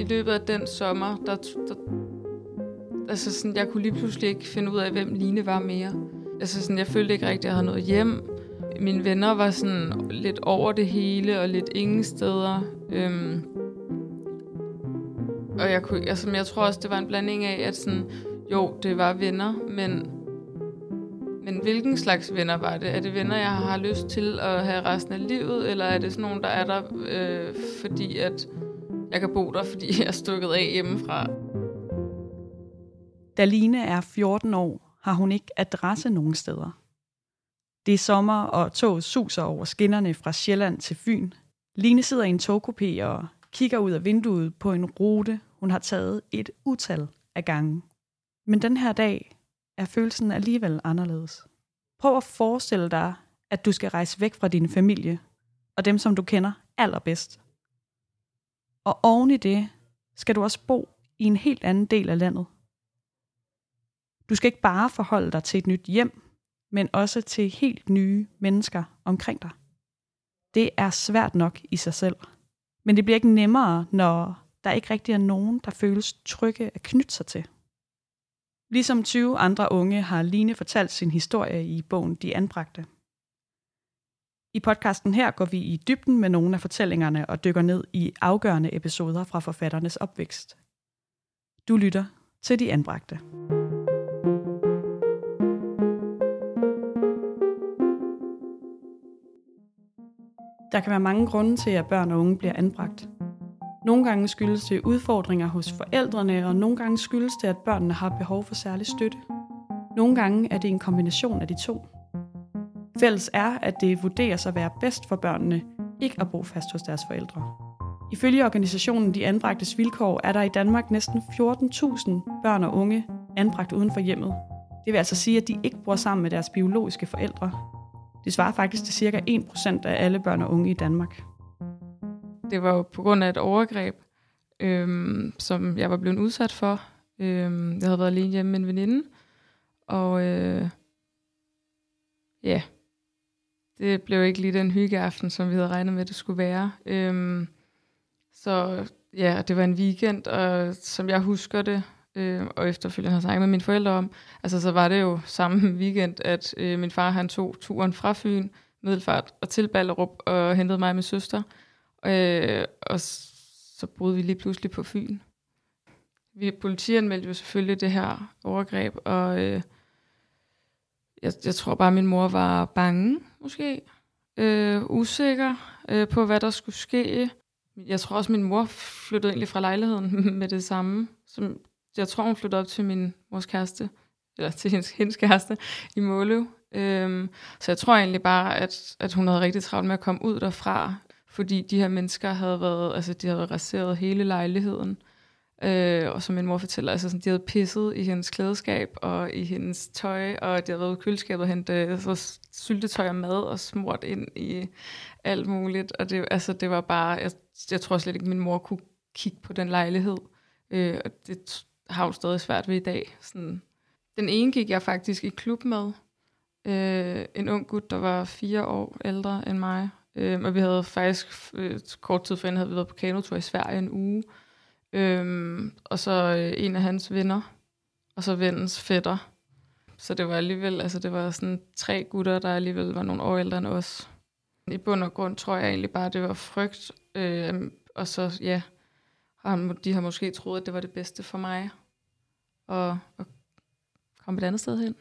i løbet af den sommer, der, der altså sådan, jeg kunne lige pludselig ikke finde ud af, hvem Line var mere. Altså sådan, jeg følte ikke rigtigt, at jeg havde noget hjem. Mine venner var sådan lidt over det hele, og lidt ingen steder. Øhm, og jeg, kunne, altså, jeg tror også, det var en blanding af, at sådan, jo, det var venner, men, men hvilken slags venner var det? Er det venner, jeg har lyst til at have resten af livet, eller er det sådan nogen, der er der, øh, fordi at jeg kan bo der, fordi jeg er stukket af hjemmefra? Da Line er 14 år, har hun ikke adresse nogen steder. Det er sommer, og toget suser over skinnerne fra Sjælland til Fyn. Line sidder i en togkopé og kigger ud af vinduet på en rute, hun har taget et utal af gange. Men den her dag er følelsen alligevel anderledes. Prøv at forestille dig, at du skal rejse væk fra din familie og dem, som du kender allerbedst. Og oven i det skal du også bo i en helt anden del af landet. Du skal ikke bare forholde dig til et nyt hjem, men også til helt nye mennesker omkring dig. Det er svært nok i sig selv. Men det bliver ikke nemmere, når der ikke rigtig er nogen, der føles trygge at knytte sig til. Ligesom 20 andre unge har Line fortalt sin historie i bogen De Anbragte. I podcasten her går vi i dybden med nogle af fortællingerne og dykker ned i afgørende episoder fra forfatternes opvækst. Du lytter til De Anbragte. Der kan være mange grunde til, at børn og unge bliver anbragt. Nogle gange skyldes det udfordringer hos forældrene, og nogle gange skyldes det, at børnene har behov for særlig støtte. Nogle gange er det en kombination af de to. Fælles er, at det vurderes at være bedst for børnene ikke at bo fast hos deres forældre. Ifølge organisationen De Anbragtes Vilkår er der i Danmark næsten 14.000 børn og unge anbragt uden for hjemmet. Det vil altså sige, at de ikke bor sammen med deres biologiske forældre. Det svarer faktisk til cirka 1% af alle børn og unge i Danmark. Det var jo på grund af et overgreb, øhm, som jeg var blevet udsat for. Øhm, jeg havde været alene hjemme med en veninde, og øh, ja, det blev ikke lige den hyggeaften, som vi havde regnet med, det skulle være. Øhm, så ja, det var en weekend, og som jeg husker det, øh, og efterfølgende har snakket med mine forældre om, altså så var det jo samme weekend, at øh, min far han tog turen fra Fyn, Middelfart og til Ballerup og hentede mig og min søster. Øh, og så boede vi lige pludselig på Fyn. Vi politianmeldte jo selvfølgelig det her overgreb, og øh, jeg, jeg tror bare, at min mor var bange, måske. Øh, usikker øh, på, hvad der skulle ske. Jeg tror også, at min mor flyttede egentlig fra lejligheden med det samme. Som, jeg tror, hun flyttede op til min mors kæreste, eller til hendes, hendes kæreste i Måløv. Øhm, så jeg tror egentlig bare, at, at hun havde rigtig travlt med at komme ud derfra, fordi de her mennesker havde været, altså de havde raseret hele lejligheden. Øh, og som min mor fortæller, altså sådan, de havde pisset i hendes klædeskab og i hendes tøj, og de havde været i køleskabet og hentet altså, syltetøj og mad og smurt ind i alt muligt. Og det, altså, det var bare, jeg, jeg tror slet ikke, min mor kunne kigge på den lejlighed. Øh, og det har hun stadig svært ved i dag. Sådan. Den ene gik jeg faktisk i klub med. Øh, en ung gut, der var fire år ældre end mig. Øh, og vi havde faktisk øh, kort tid forinden havde vi været på kanotur i Sverige en uge. Øhm, og så øh, en af hans venner, og så vennens fætter. Så det var alligevel, altså det var sådan tre gutter, der alligevel var nogle år ældre end os. I bund og grund tror jeg egentlig bare, det var frygt. Øh, og så, ja, han, de har måske troet, at det var det bedste for mig. Og, at komme et andet sted hen.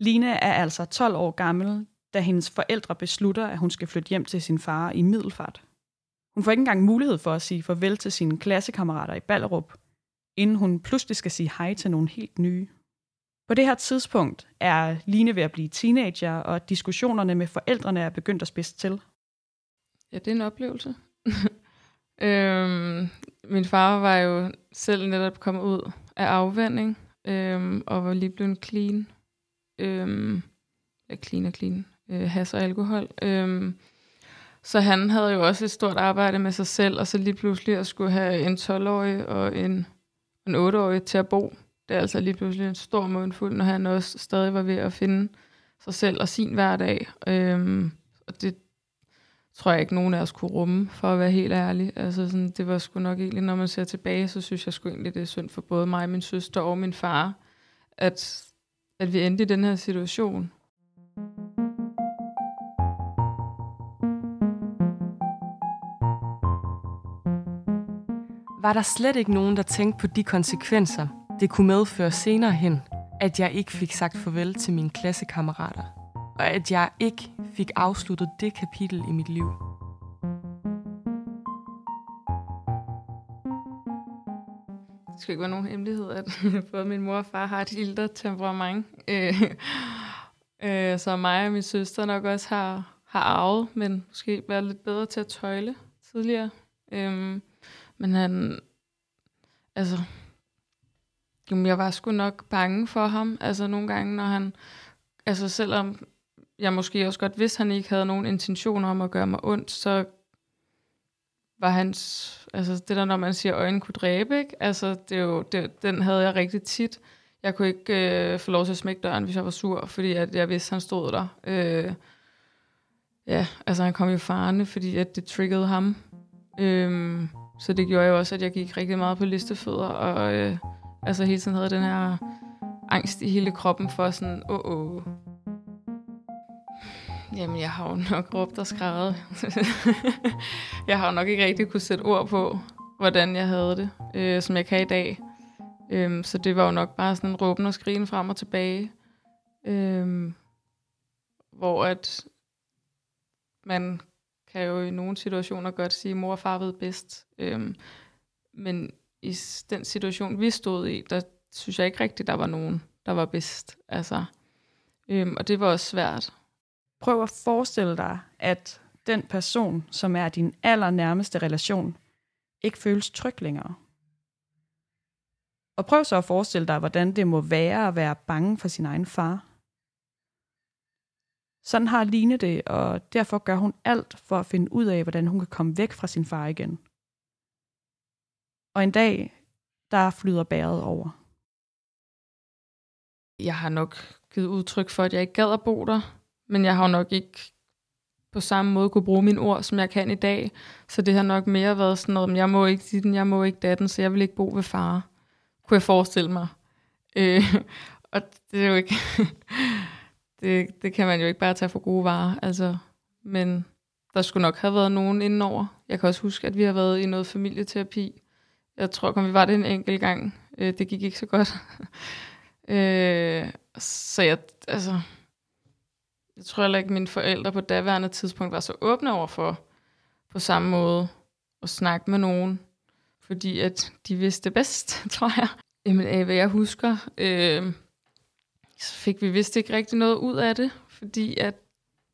Line er altså 12 år gammel, da hendes forældre beslutter, at hun skal flytte hjem til sin far i Middelfart. Hun får ikke engang mulighed for at sige farvel til sine klassekammerater i Ballerup, inden hun pludselig skal sige hej til nogle helt nye. På det her tidspunkt er Line ved at blive teenager, og diskussionerne med forældrene er begyndt at spidse til. Ja, det er en oplevelse. øhm, min far var jo selv netop kommet ud af afvænding, øhm, og var lige blevet clean. Øhm, ja, clean og clean. Øh, has og alkohol. Øhm, så han havde jo også et stort arbejde med sig selv, og så lige pludselig at skulle have en 12-årig og en, en 8-årig til at bo. Det er altså lige pludselig en stor mundfuld, når han også stadig var ved at finde sig selv og sin hverdag. Øhm, og det tror jeg ikke, nogen af os kunne rumme, for at være helt ærlig. Altså sådan, det var sgu nok egentlig, når man ser tilbage, så synes jeg sgu egentlig, det er synd for både mig, min søster og min far, at, at vi endte i den her situation. Var der slet ikke nogen, der tænkte på de konsekvenser, det kunne medføre senere hen, at jeg ikke fik sagt farvel til mine klassekammerater, og at jeg ikke fik afsluttet det kapitel i mit liv. Det skal ikke være nogen hemmelighed, at både min mor og far har et ilter temperament. Øh, øh, så mig og min søster nok også har, har arvet, men måske været lidt bedre til at tøjle tidligere. Øh, men han, altså, jamen jeg var sgu nok bange for ham. Altså nogle gange, når han, altså selvom jeg måske også godt vidste, at han ikke havde nogen intentioner om at gøre mig ondt, så var hans, altså det der, når man siger, øjnene kunne dræbe, ikke? Altså det er jo, det, den havde jeg rigtig tit. Jeg kunne ikke øh, få lov til at smække døren, hvis jeg var sur, fordi at jeg vidste, at han stod der. Øh, ja, altså han kom jo farne, fordi at det triggede ham. Øh, så det gjorde jo også, at jeg gik rigtig meget på listefødder, og øh, altså hele tiden havde den her angst i hele kroppen for sådan, åh, oh, oh. Jamen, jeg har jo nok råbt og skrevet. jeg har jo nok ikke rigtig kunne sætte ord på, hvordan jeg havde det, øh, som jeg kan i dag. Øhm, så det var jo nok bare sådan en råben og skrigen frem og tilbage. Øhm, hvor at man kan jo i nogle situationer godt sige, at mor og far ved bedst. Øhm, men i den situation, vi stod i, der synes jeg ikke rigtigt, der var nogen, der var bedst. Altså, øhm, og det var også svært. Prøv at forestille dig, at den person, som er din allernærmeste relation, ikke føles tryg længere. Og prøv så at forestille dig, hvordan det må være at være bange for sin egen far. Sådan har Line det, og derfor gør hun alt for at finde ud af, hvordan hun kan komme væk fra sin far igen. Og en dag, der flyder bæret over. Jeg har nok givet udtryk for, at jeg ikke gad at bo der, men jeg har nok ikke på samme måde kunne bruge mine ord, som jeg kan i dag. Så det har nok mere været sådan noget, jeg må ikke sige den, jeg må ikke datten, så jeg vil ikke bo ved far. Kunne jeg forestille mig. Øh, og det er jo ikke... det, det kan man jo ikke bare tage for gode varer. Altså, men der skulle nok have været nogen indenover. Jeg kan også huske, at vi har været i noget familieterapi. Jeg tror kun, vi var det en enkelt gang. Øh, det gik ikke så godt. øh, så jeg, altså, jeg tror heller ikke, at mine forældre på daværende tidspunkt var så åbne over for på samme måde at snakke med nogen, fordi at de vidste bedst, tror jeg. Jamen, af hvad jeg husker, øh, så fik vi vist ikke rigtig noget ud af det, fordi at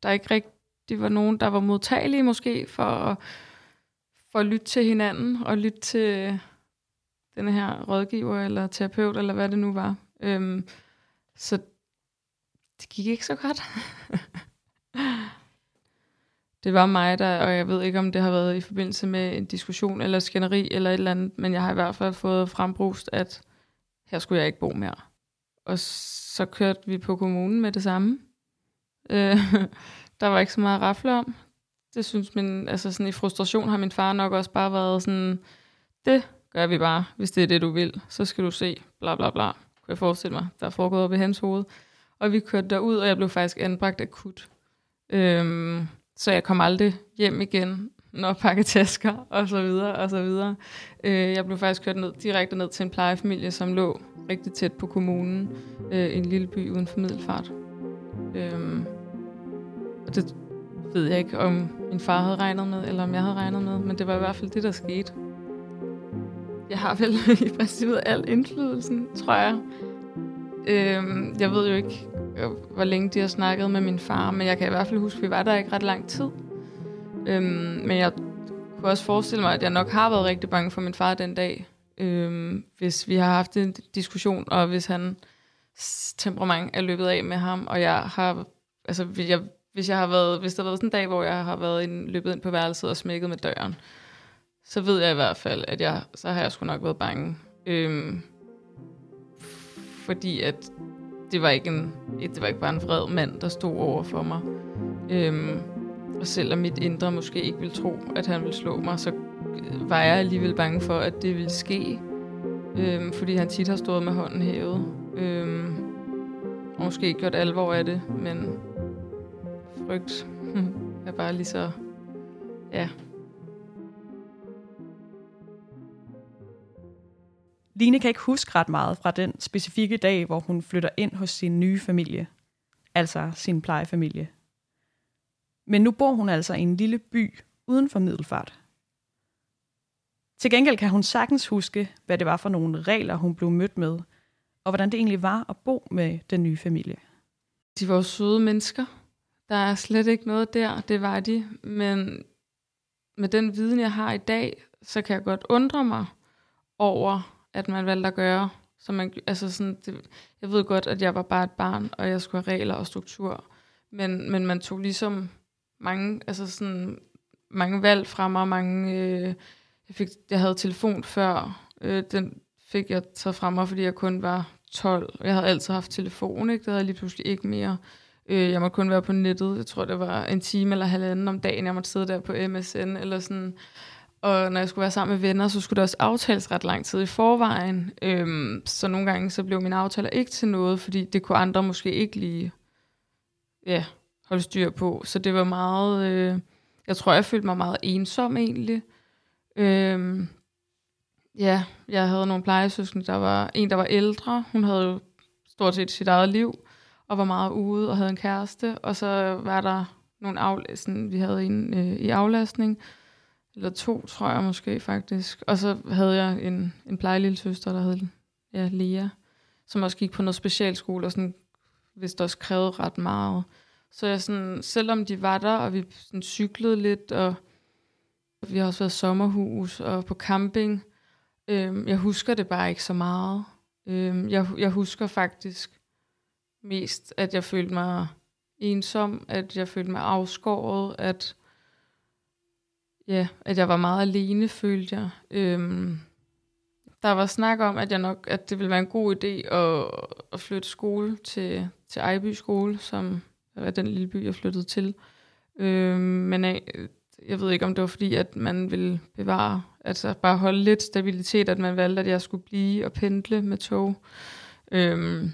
der ikke rigtig var nogen, der var modtagelige måske for, for at lytte til hinanden og lytte til den her rådgiver eller terapeut, eller hvad det nu var. Øhm, så det gik ikke så godt. det var mig, der, og jeg ved ikke, om det har været i forbindelse med en diskussion eller skænderi eller et eller andet, men jeg har i hvert fald fået frembrust, at her skulle jeg ikke bo mere. Og så kørte vi på kommunen med det samme. Øh, der var ikke så meget at rafle om. Det synes min, altså sådan i frustration har min far nok også bare været sådan, det gør vi bare, hvis det er det, du vil. Så skal du se, bla bla bla, kunne jeg forestille mig, der er foregået op i hans hoved. Og vi kørte derud, og jeg blev faktisk anbragt akut. Øhm, så jeg kom aldrig hjem igen, når pakke tasker, og så videre, og så videre. Øh, jeg blev faktisk kørt ned, direkte ned til en plejefamilie, som lå rigtig tæt på kommunen, øh, en lille by uden for Middelfart. Øh, og det ved jeg ikke, om min far havde regnet med, eller om jeg havde regnet med, men det var i hvert fald det, der skete. Jeg har vel i princippet al indflydelsen, tror jeg. Øh, jeg ved jo ikke, hvor længe de har snakket med min far, men jeg kan i hvert fald huske, at vi var der ikke ret lang tid. Øhm, men jeg kunne også forestille mig, at jeg nok har været rigtig bange for min far den dag, øhm, hvis vi har haft en diskussion, og hvis han temperament er løbet af med ham, og jeg har, altså hvis jeg, hvis jeg har været, hvis der har været sådan en dag, hvor jeg har været ind, løbet ind på værelset og smækket med døren, så ved jeg i hvert fald, at jeg, så har jeg sgu nok været bange. Øhm, fordi at det var ikke en, det var ikke bare en vred mand, der stod over for mig. Øhm, og selvom mit indre måske ikke vil tro, at han vil slå mig, så øh, var jeg alligevel bange for, at det ville ske. Øhm, fordi han tit har stået med hånden hævet. Øhm, og måske ikke gjort alvor af det, men frygt er bare lige så... Ja. Line kan ikke huske ret meget fra den specifikke dag, hvor hun flytter ind hos sin nye familie. Altså sin plejefamilie. Men nu bor hun altså i en lille by uden for Middelfart. Til gengæld kan hun sagtens huske, hvad det var for nogle regler, hun blev mødt med, og hvordan det egentlig var at bo med den nye familie. De var søde mennesker. Der er slet ikke noget der, det var de. Men med den viden, jeg har i dag, så kan jeg godt undre mig over, at man valgte at gøre. Så man, altså sådan, det, jeg ved godt, at jeg var bare et barn, og jeg skulle have regler og struktur. Men, men man tog ligesom mange, altså sådan, mange valg fra mig, mange... Øh, jeg, fik, jeg havde telefon før, øh, den fik jeg taget fra mig, fordi jeg kun var 12. Jeg havde altid haft telefon, ikke? det havde jeg lige pludselig ikke mere. Øh, jeg måtte kun være på nettet. Jeg tror, det var en time eller halvanden om dagen, jeg måtte sidde der på MSN. Eller sådan. Og når jeg skulle være sammen med venner, så skulle det også aftales ret lang tid i forvejen. Øhm, så nogle gange så blev mine aftaler ikke til noget, fordi det kunne andre måske ikke lige ja, holde styr på. Så det var meget... Øh, jeg tror, jeg følte mig meget ensom egentlig. Øh, ja, jeg havde nogle plejesøskende. Der var en, der var ældre. Hun havde jo stort set sit eget liv og var meget ude og havde en kæreste. Og så var der nogle aflæsning. Vi havde en øh, i aflastning, eller to, tror jeg måske faktisk. Og så havde jeg en, en plejelille søster, der hed ja, Lea, som også gik på noget specialskole, og sådan, hvis det også krævede ret meget. Så jeg sådan, selvom de var der, og vi sådan cyklede lidt, og vi har også været sommerhus og på camping, øhm, jeg husker det bare ikke så meget. Øhm, jeg, jeg husker faktisk mest, at jeg følte mig ensom, at jeg følte mig afskåret, at ja, at jeg var meget alene, følte jeg. Øhm, der var snak om, at jeg nok, at det ville være en god idé at, at flytte skole til, til Ejby skole, som er den lille by, jeg flyttede til. Øh, men jeg, ved ikke, om det var fordi, at man ville bevare, altså bare holde lidt stabilitet, at man valgte, at jeg skulle blive og pendle med tog. Øhm,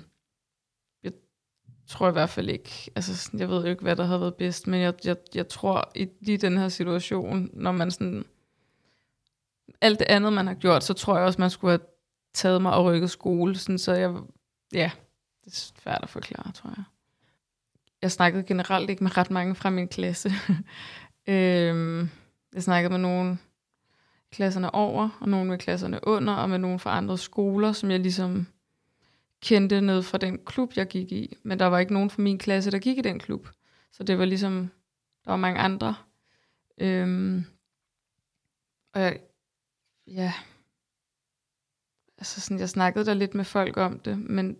tror i hvert fald ikke, altså jeg ved jo ikke, hvad der havde været bedst, men jeg, jeg, jeg tror i lige den her situation, når man sådan, alt det andet, man har gjort, så tror jeg også, man skulle have taget mig og rykket skole, sådan, så jeg, ja, det er svært at forklare, tror jeg. Jeg snakkede generelt ikke med ret mange fra min klasse. øhm, jeg snakkede med nogle klasserne over, og nogle med klasserne under, og med nogle fra andre skoler, som jeg ligesom kendte ned fra den klub, jeg gik i. Men der var ikke nogen fra min klasse, der gik i den klub. Så det var ligesom, der var mange andre. Øhm, og jeg, ja, altså sådan, jeg snakkede der lidt med folk om det, men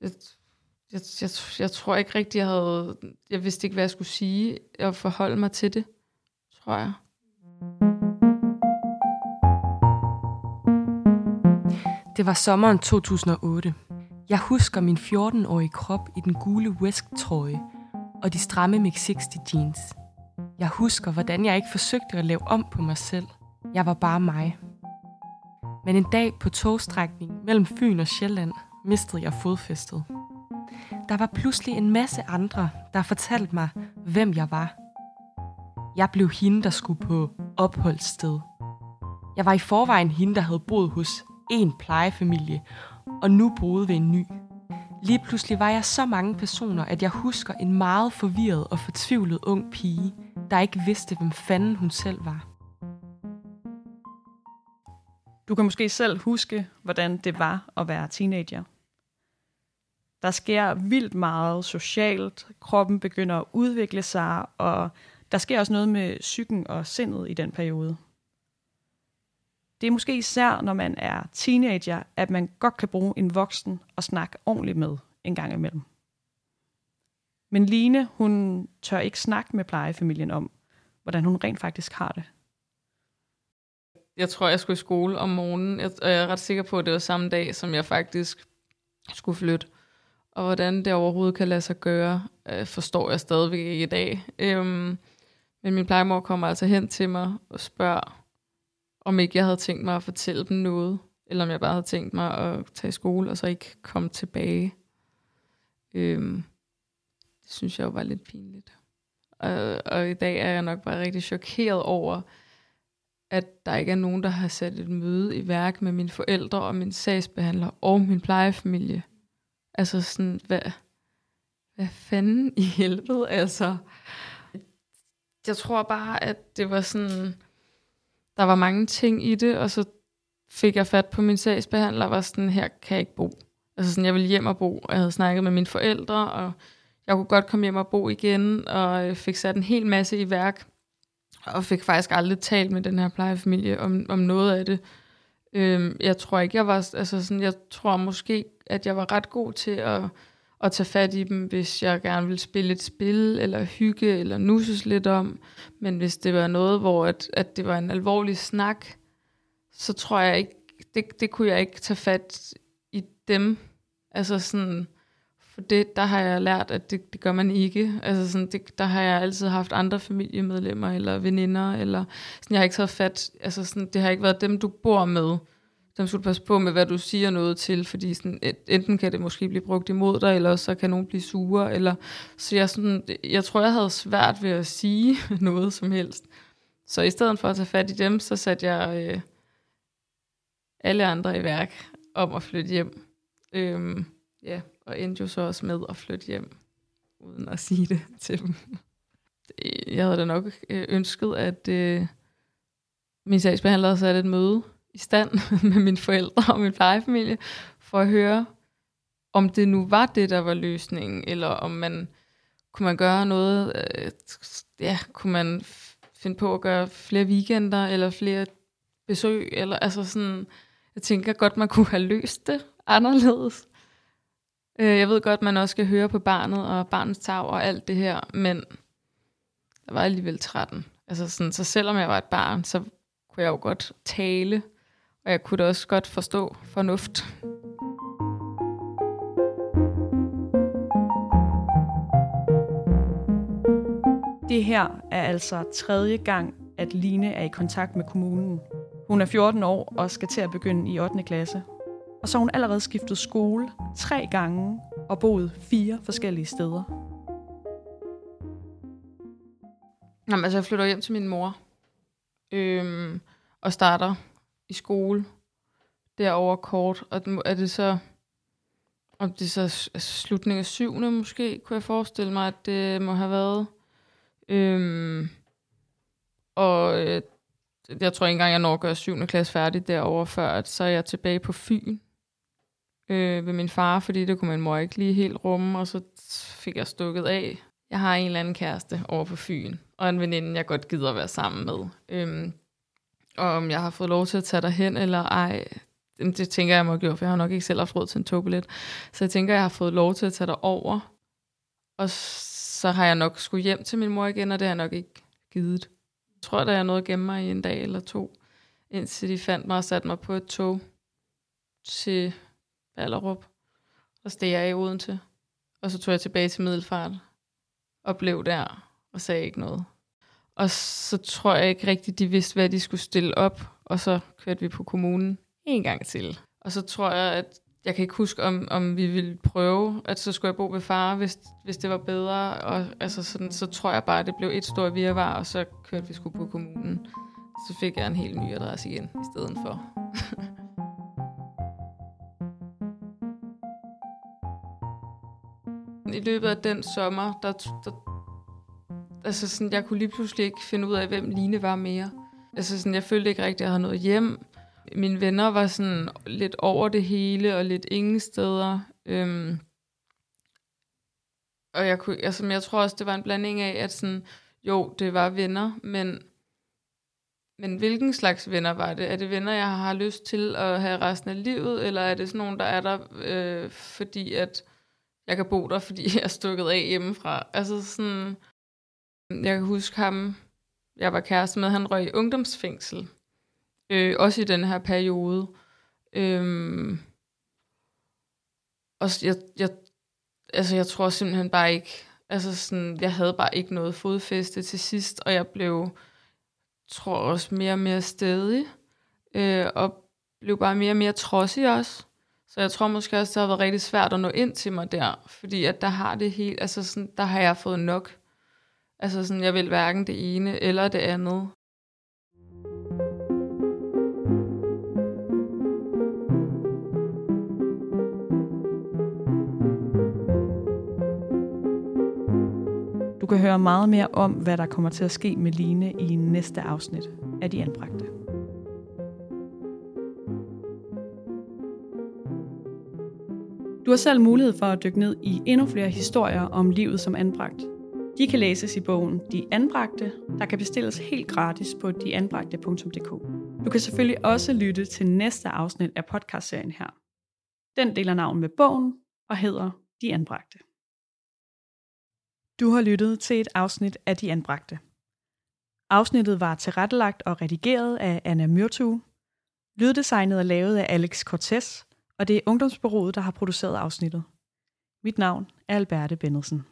jeg, jeg, jeg, jeg tror ikke rigtig, jeg havde, jeg vidste ikke, hvad jeg skulle sige, og forholde mig til det, tror jeg. Det var sommeren 2008. Jeg husker min 14-årige krop i den gule West-trøje og de stramme Mix-60 jeans. Jeg husker, hvordan jeg ikke forsøgte at lave om på mig selv. Jeg var bare mig. Men en dag på togstrækningen mellem Fyn og Sjælland mistede jeg fodfæstet. Der var pludselig en masse andre, der fortalte mig, hvem jeg var. Jeg blev hende, der skulle på opholdssted. Jeg var i forvejen hende, der havde boet hos en plejefamilie, og nu boede ved en ny. Lige pludselig var jeg så mange personer, at jeg husker en meget forvirret og fortvivlet ung pige, der ikke vidste, hvem fanden hun selv var. Du kan måske selv huske, hvordan det var at være teenager. Der sker vildt meget socialt, kroppen begynder at udvikle sig, og der sker også noget med psyken og sindet i den periode. Det er måske især, når man er teenager, at man godt kan bruge en voksen og snakke ordentligt med en gang imellem. Men Line, hun tør ikke snakke med plejefamilien om, hvordan hun rent faktisk har det. Jeg tror, jeg skulle i skole om morgenen, og jeg er ret sikker på, at det var samme dag, som jeg faktisk skulle flytte. Og hvordan det overhovedet kan lade sig gøre, øh, forstår jeg stadigvæk ikke i dag. Øhm, men min plejemor kommer altså hen til mig og spørger, om ikke jeg havde tænkt mig at fortælle dem noget, eller om jeg bare havde tænkt mig at tage i skole, og så ikke komme tilbage. Øhm, det synes jeg jo var lidt pinligt. Og, og i dag er jeg nok bare rigtig chokeret over, at der ikke er nogen, der har sat et møde i værk med mine forældre og min sagsbehandler og min plejefamilie. Altså sådan, hvad, hvad fanden i helvede, altså. Jeg tror bare, at det var sådan, der var mange ting i det, og så fik jeg fat på min sagsbehandler, og var sådan, her kan jeg ikke bo. Altså sådan, jeg ville hjem og bo, og jeg havde snakket med mine forældre, og jeg kunne godt komme hjem og bo igen, og øh, fik sat en hel masse i værk, og fik faktisk aldrig talt med den her plejefamilie om, om noget af det. Øhm, jeg tror ikke, jeg var, altså sådan, jeg tror måske, at jeg var ret god til at, at tage fat i dem, hvis jeg gerne ville spille et spil, eller hygge, eller nusses lidt om. Men hvis det var noget, hvor at, at det var en alvorlig snak, så tror jeg ikke, det, det kunne jeg ikke tage fat i dem. Altså sådan, for det, der har jeg lært, at det, det gør man ikke. Altså sådan, det, der har jeg altid haft andre familiemedlemmer eller veninder, eller sådan, jeg har ikke taget fat, altså sådan, det har ikke været dem, du bor med. Dem skal du passe på med, hvad du siger noget til, fordi sådan, enten kan det måske blive brugt imod dig, eller så kan nogen blive sure, eller, så jeg, sådan, jeg tror, jeg havde svært ved at sige noget som helst. Så i stedet for at tage fat i dem, så satte jeg øh, alle andre i værk om at flytte hjem. Øhm, ja, og endte jo så også med at flytte hjem, uden at sige det til dem. Jeg havde da nok øh, ønsket, at øh, min sagsbehandler havde sat et møde i stand med mine forældre og min plejefamilie, for at høre, om det nu var det, der var løsningen, eller om man kunne man gøre noget, øh, ja, kunne man finde på at gøre flere weekender, eller flere besøg, eller altså sådan, jeg tænker godt, man kunne have løst det anderledes. Øh, jeg ved godt, man også skal høre på barnet og barnets tag og alt det her, men jeg var alligevel 13. Altså sådan, så selvom jeg var et barn, så kunne jeg jo godt tale, og jeg kunne da også godt forstå fornuft. Det her er altså tredje gang, at Line er i kontakt med kommunen. Hun er 14 år og skal til at begynde i 8. klasse. Og så har hun allerede skiftet skole tre gange og boet fire forskellige steder. Jamen, altså, jeg flytter hjem til min mor øhm, og starter i skole derover kort. Og er det så, om det er så slutningen af syvende måske, kunne jeg forestille mig, at det må have været. Øhm, og øh, jeg tror ikke engang, jeg når at gøre 7. klasse færdig derover før at så er jeg tilbage på Fyn øh, ved min far, fordi det kunne min mor ikke lige helt rumme, og så fik jeg stukket af. Jeg har en eller anden kæreste over på Fyn, og en veninde, jeg godt gider at være sammen med. Øhm, og om jeg har fået lov til at tage dig hen eller ej, det tænker jeg må have gjort, for jeg har nok ikke selv haft råd til en togbillet. Så jeg tænker, jeg har fået lov til at tage dig over, og så har jeg nok skulle hjem til min mor igen, og det har jeg nok ikke givet. Jeg tror, der er noget at gemme mig i en dag eller to, indtil de fandt mig og satte mig på et tog til Ballerup. Og steg jeg i Odense. Og så tog jeg tilbage til Middelfart. Og blev der. Og sagde ikke noget. Og så tror jeg ikke rigtigt, de vidste, hvad de skulle stille op. Og så kørte vi på kommunen en gang til. Og så tror jeg, at jeg kan ikke huske, om, om vi ville prøve, at så skulle jeg bo ved far, hvis, hvis det var bedre. Og altså sådan, så tror jeg bare, at det blev et stort virvar, og så kørte vi sgu på kommunen. Så fik jeg en helt ny adresse igen i stedet for. I løbet af den sommer, der, der altså sådan, jeg kunne lige pludselig ikke finde ud af, hvem Line var mere. Altså sådan, jeg følte ikke rigtigt, at jeg havde noget hjem. Mine venner var sådan lidt over det hele, og lidt ingen steder. Øhm, og jeg, kunne, altså, jeg tror også, det var en blanding af, at sådan, jo, det var venner, men, men hvilken slags venner var det? Er det venner, jeg har lyst til at have resten af livet, eller er det sådan nogen, der er der, øh, fordi at jeg kan bo der, fordi jeg er stukket af hjemmefra. Altså sådan, jeg kan huske ham, jeg var kæreste med, han røg i ungdomsfængsel. Øh, også i den her periode. Øhm, og jeg, jeg altså jeg tror simpelthen bare ikke, altså sådan, jeg havde bare ikke noget fodfæste til sidst, og jeg blev, tror også mere og mere stedig, øh, og blev bare mere og mere trodsig også. Så jeg tror måske også, det har været rigtig svært at nå ind til mig der, fordi at der har det helt, altså sådan, der har jeg fået nok. Altså sådan, jeg vil hverken det ene eller det andet. Du kan høre meget mere om, hvad der kommer til at ske med Line i næste afsnit af De Anbragte. Du har selv mulighed for at dykke ned i endnu flere historier om livet som anbragt. De kan læses i bogen De Anbragte, der kan bestilles helt gratis på deanbragte.dk. Du kan selvfølgelig også lytte til næste afsnit af podcastserien her. Den deler navn med bogen og hedder De Anbragte. Du har lyttet til et afsnit af De Anbragte. Afsnittet var tilrettelagt og redigeret af Anna Myrtu. Lyddesignet er lavet af Alex Cortez, og det er Ungdomsbyrået, der har produceret afsnittet. Mit navn er Alberte Bennedsen.